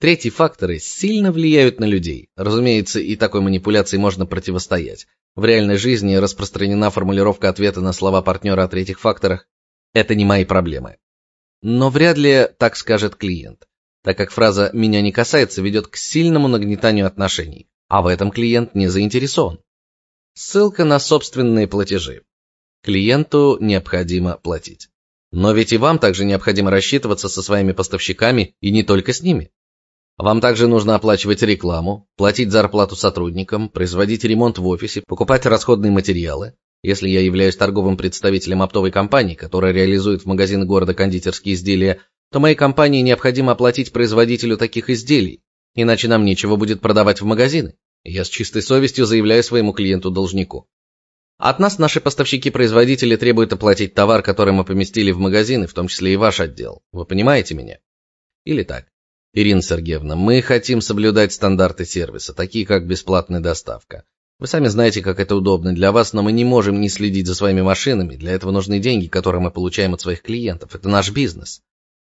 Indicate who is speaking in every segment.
Speaker 1: Третьи факторы сильно влияют на людей. Разумеется, и такой манипуляции можно противостоять. В реальной жизни распространена формулировка ответа на слова партнера о третьих факторах «это не мои проблемы». Но вряд ли так скажет клиент, так как фраза «меня не касается» ведет к сильному нагнетанию отношений, а в этом клиент не заинтересован. Ссылка на собственные платежи. Клиенту необходимо платить. Но ведь и вам также необходимо рассчитываться со своими поставщиками и не только с ними. Вам также нужно оплачивать рекламу, платить зарплату сотрудникам, производить ремонт в офисе, покупать расходные материалы. Если я являюсь торговым представителем оптовой компании, которая реализует в магазины города кондитерские изделия, то моей компании необходимо оплатить производителю таких изделий, иначе нам нечего будет продавать в магазины. Я с чистой совестью заявляю своему клиенту-должнику. От нас наши поставщики-производители требуют оплатить товар, который мы поместили в магазины, в том числе и ваш отдел. Вы понимаете меня? Или так. Ирина Сергеевна, мы хотим соблюдать стандарты сервиса, такие как бесплатная доставка. Вы сами знаете, как это удобно для вас, но мы не можем не следить за своими машинами. Для этого нужны деньги, которые мы получаем от своих клиентов. Это наш бизнес.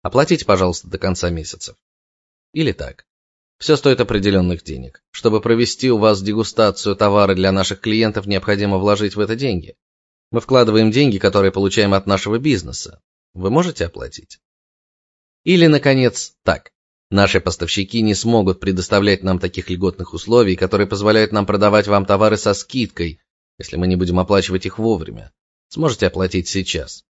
Speaker 1: Оплатите, пожалуйста, до конца месяца. Или так. Все стоит определенных денег. Чтобы провести у вас дегустацию товара для наших клиентов, необходимо вложить в это деньги. Мы вкладываем деньги, которые получаем от нашего бизнеса. Вы можете оплатить? Или, наконец, так. Наши поставщики не смогут предоставлять нам таких льготных условий, которые позволяют нам продавать вам товары со скидкой, если мы не будем оплачивать их вовремя. Сможете оплатить сейчас.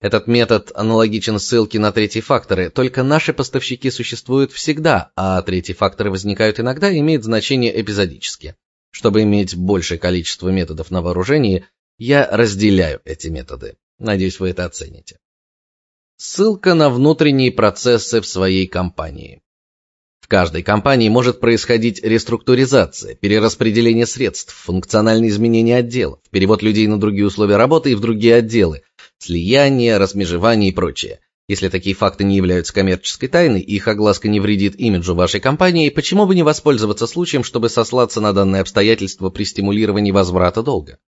Speaker 1: Этот метод аналогичен ссылке на третьи факторы, только наши поставщики существуют всегда, а третьи факторы возникают иногда и имеют значение эпизодически. Чтобы иметь большее количество методов на вооружении, я разделяю эти методы. Надеюсь, вы это оцените. Ссылка на внутренние процессы в своей компании. В каждой компании может происходить реструктуризация, перераспределение средств, функциональные изменения отделов, перевод людей на другие условия работы и в другие отделы, слияние, размежевание и прочее. Если такие факты не являются коммерческой тайной, их огласка не вредит имиджу вашей компании, почему бы не воспользоваться случаем, чтобы сослаться на данное обстоятельство при стимулировании возврата долга?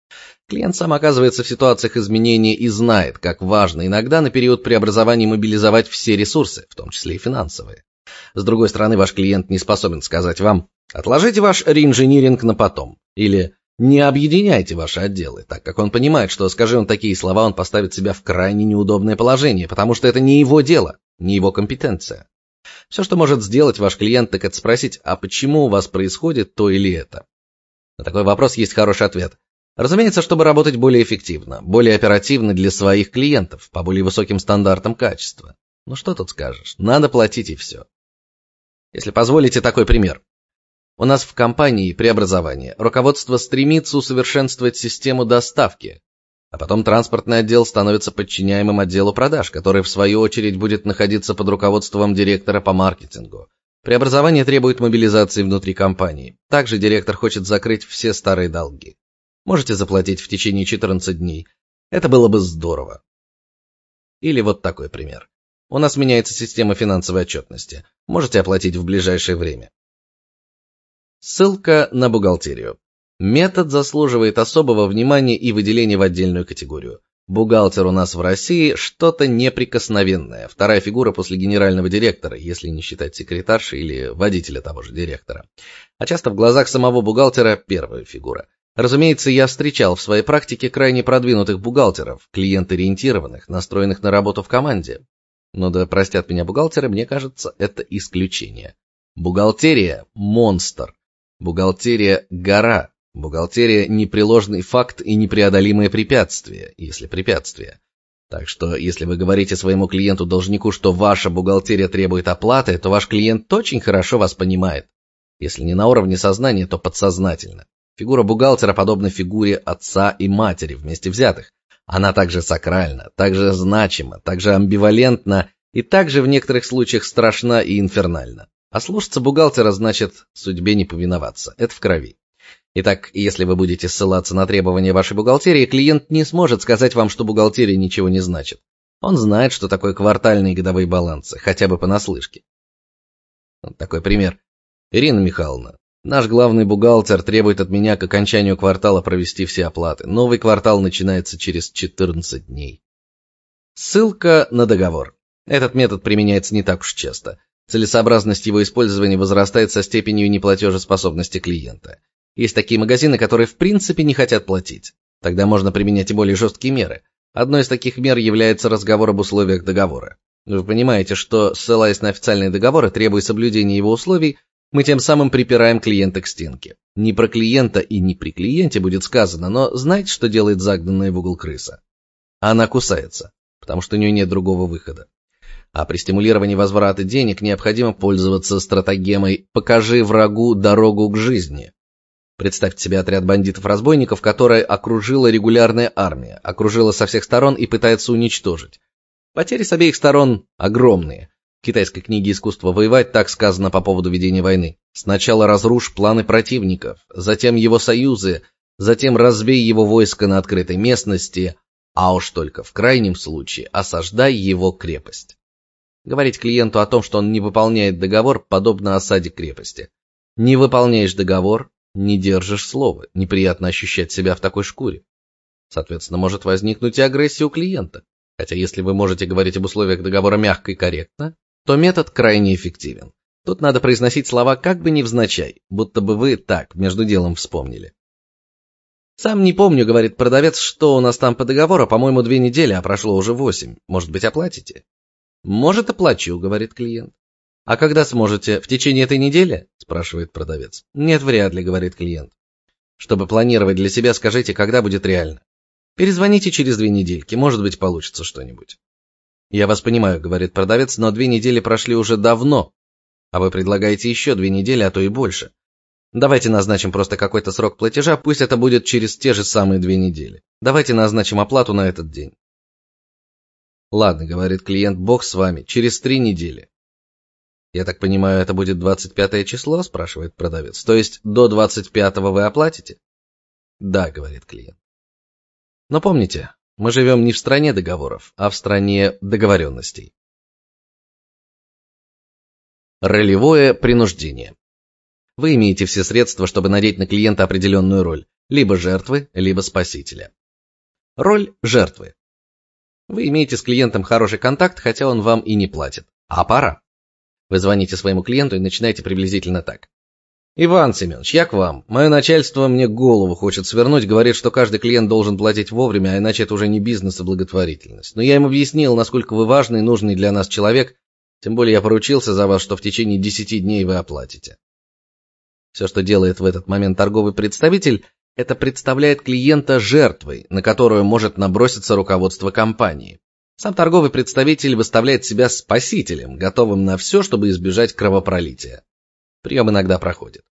Speaker 1: Клиент сам оказывается в ситуациях изменения и знает, как важно иногда на период преобразования мобилизовать все ресурсы, в том числе и финансовые. С другой стороны, ваш клиент не способен сказать вам «отложите ваш реинжиниринг на потом» или «не объединяйте ваши отделы», так как он понимает, что, скажи он такие слова, он поставит себя в крайне неудобное положение, потому что это не его дело, не его компетенция. Все, что может сделать ваш клиент, так это спросить, а почему у вас происходит то или это? На такой вопрос есть хороший ответ. Разумеется, чтобы работать более эффективно, более оперативно для своих клиентов, по более высоким стандартам качества. Ну что тут скажешь, надо платить и все. Если позволите такой пример. У нас в компании преобразование. Руководство стремится усовершенствовать систему доставки, а потом транспортный отдел становится подчиняемым отделу продаж, который в свою очередь будет находиться под руководством директора по маркетингу. Преобразование требует мобилизации внутри компании. Также директор хочет закрыть все старые долги. Можете заплатить в течение 14 дней. Это было бы здорово. Или вот такой пример. У нас меняется система финансовой отчетности. Можете оплатить в ближайшее время. Ссылка на бухгалтерию. Метод заслуживает особого внимания и выделения в отдельную категорию. Бухгалтер у нас в России что-то неприкосновенное, вторая фигура после генерального директора, если не считать секретарши или водителя того же директора. А часто в глазах самого бухгалтера первая фигура. Разумеется, я встречал в своей практике крайне продвинутых бухгалтеров, клиент-ориентированных, настроенных на работу в команде. Но да простят меня бухгалтеры, мне кажется, это исключение. Бухгалтерия – монстр. Бухгалтерия – гора. Бухгалтерия – непреложный факт и непреодолимое препятствие, если препятствие. Так что, если вы говорите своему клиенту-должнику, что ваша бухгалтерия требует оплаты, то ваш клиент очень хорошо вас понимает. Если не на уровне сознания, то подсознательно. Фигура бухгалтера подобна фигуре отца и матери вместе взятых. Она также сакральна, также значима, также амбивалентна и также в некоторых случаях страшна и инфернальна. А слушаться бухгалтера значит судьбе не повиноваться. Это в крови. Итак, если вы будете ссылаться на требования вашей бухгалтерии, клиент не сможет сказать вам, что бухгалтерия ничего не значит. Он знает, что такое квартальные и годовые балансы, хотя бы понаслышке. Вот такой пример. Ирина Михайловна, Наш главный бухгалтер требует от меня к окончанию квартала провести все оплаты. Новый квартал начинается через 14 дней. Ссылка на договор. Этот метод применяется не так уж часто. Целесообразность его использования возрастает со степенью неплатежеспособности клиента. Есть такие магазины, которые в принципе не хотят платить. Тогда можно применять и более жесткие меры. Одной из таких мер является разговор об условиях договора. Вы понимаете, что, ссылаясь на официальные договоры, требуя соблюдения его условий, мы тем самым припираем клиента к стенке. Не про клиента и не при клиенте будет сказано, но знаете, что делает загнанная в угол крыса? Она кусается, потому что у нее нет другого выхода. А при стимулировании возврата денег необходимо пользоваться стратегемой «покажи врагу дорогу к жизни». Представьте себе отряд бандитов-разбойников, которая окружила регулярная армия, окружила со всех сторон и пытается уничтожить. Потери с обеих сторон огромные. В китайской книге «Искусство воевать» так сказано по поводу ведения войны. Сначала разрушь планы противников, затем его союзы, затем разбей его войско на открытой местности, а уж только в крайнем случае осаждай его крепость. Говорить клиенту о том, что он не выполняет договор, подобно осаде крепости. Не выполняешь договор, не держишь слова, неприятно ощущать себя в такой шкуре. Соответственно, может возникнуть и агрессия у клиента. Хотя если вы можете говорить об условиях договора мягко и корректно, то метод крайне эффективен. Тут надо произносить слова как бы невзначай, будто бы вы так, между делом вспомнили. «Сам не помню», — говорит продавец, — «что у нас там по договору, по-моему, две недели, а прошло уже восемь. Может быть, оплатите?» «Может, оплачу», — говорит клиент. «А когда сможете? В течение этой недели?» – спрашивает продавец. «Нет, вряд ли», – говорит клиент. «Чтобы планировать для себя, скажите, когда будет реально. Перезвоните через две недельки, может быть, получится что-нибудь». «Я вас понимаю», – говорит продавец, – «но две недели прошли уже давно, а вы предлагаете еще две недели, а то и больше. Давайте назначим просто какой-то срок платежа, пусть это будет через те же самые две недели. Давайте назначим оплату на этот день». «Ладно», — говорит клиент, — «бог с вами, через три недели». «Я так понимаю, это будет 25 число?» – спрашивает продавец. «То есть до 25-го вы оплатите?» «Да», – говорит клиент. «Но помните, мы живем не в стране договоров, а в стране договоренностей». Ролевое принуждение. Вы имеете все средства, чтобы надеть на клиента определенную роль, либо жертвы, либо спасителя. Роль жертвы. Вы имеете с клиентом хороший контакт, хотя он вам и не платит. А пора. Вы звоните своему клиенту и начинаете приблизительно так. «Иван Семенович, я к вам. Мое начальство мне голову хочет свернуть, говорит, что каждый клиент должен платить вовремя, а иначе это уже не бизнес, а благотворительность. Но я им объяснил, насколько вы важный и нужный для нас человек, тем более я поручился за вас, что в течение десяти дней вы оплатите». Все, что делает в этот момент торговый представитель, это представляет клиента жертвой, на которую может наброситься руководство компании. Сам торговый представитель выставляет себя спасителем, готовым на все, чтобы избежать кровопролития. Прием иногда проходит.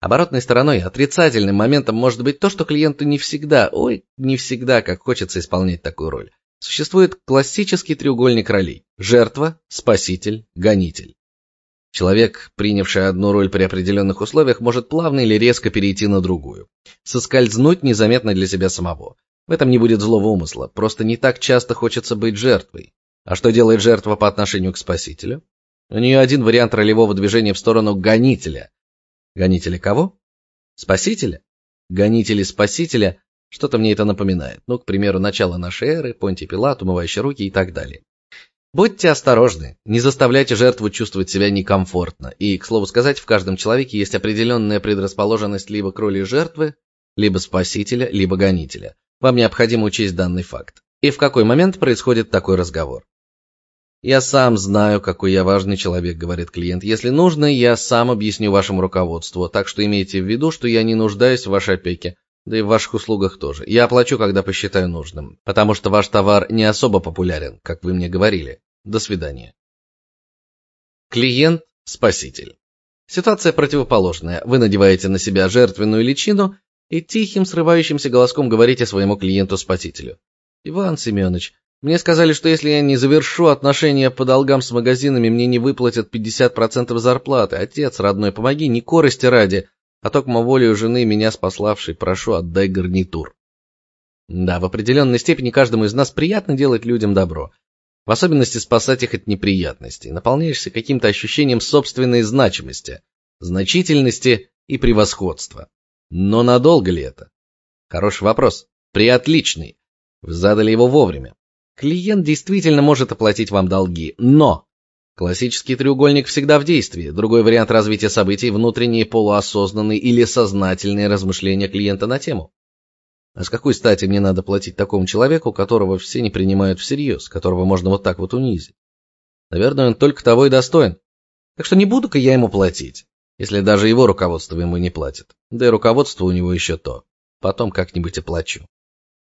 Speaker 1: Оборотной стороной, отрицательным моментом может быть то, что клиенту не всегда, ой, не всегда, как хочется исполнять такую роль. Существует классический треугольник ролей – жертва, спаситель, гонитель. Человек, принявший одну роль при определенных условиях, может плавно или резко перейти на другую. Соскользнуть незаметно для себя самого. В этом не будет злого умысла, просто не так часто хочется быть жертвой. А что делает жертва по отношению к спасителю? У нее один вариант ролевого движения в сторону гонителя. Гонителя кого? Спасителя? Гонители спасителя? Что-то мне это напоминает. Ну, к примеру, начало нашей эры, Понтий Пилат, умывающий руки и так далее. Будьте осторожны, не заставляйте жертву чувствовать себя некомфортно. И, к слову сказать, в каждом человеке есть определенная предрасположенность либо к роли жертвы, либо спасителя, либо гонителя. Вам необходимо учесть данный факт. И в какой момент происходит такой разговор? «Я сам знаю, какой я важный человек», — говорит клиент. «Если нужно, я сам объясню вашему руководству, так что имейте в виду, что я не нуждаюсь в вашей опеке, да и в ваших услугах тоже. Я оплачу, когда посчитаю нужным, потому что ваш товар не особо популярен, как вы мне говорили. До свидания». Клиент – спаситель. Ситуация противоположная. Вы надеваете на себя жертвенную личину и тихим, срывающимся голоском говорите своему клиенту-спасителю. «Иван Семенович, мне сказали, что если я не завершу отношения по долгам с магазинами, мне не выплатят 50% зарплаты. Отец, родной, помоги, не корости ради, а только волею жены, меня спаславшей, прошу, отдай гарнитур». Да, в определенной степени каждому из нас приятно делать людям добро. В особенности спасать их от неприятностей. Наполняешься каким-то ощущением собственной значимости, значительности и превосходства. Но надолго ли это? Хороший вопрос. Приотличный. Вы задали его вовремя. Клиент действительно может оплатить вам долги, но Классический треугольник всегда в действии. Другой вариант развития событий – внутренние полуосознанные или сознательные размышления клиента на тему. А с какой стати мне надо платить такому человеку, которого все не принимают всерьез, которого можно вот так вот унизить? Наверное, он только того и достоин. Так что не буду-ка я ему платить, если даже его руководство ему не платит. Да и руководство у него еще то. Потом как-нибудь оплачу.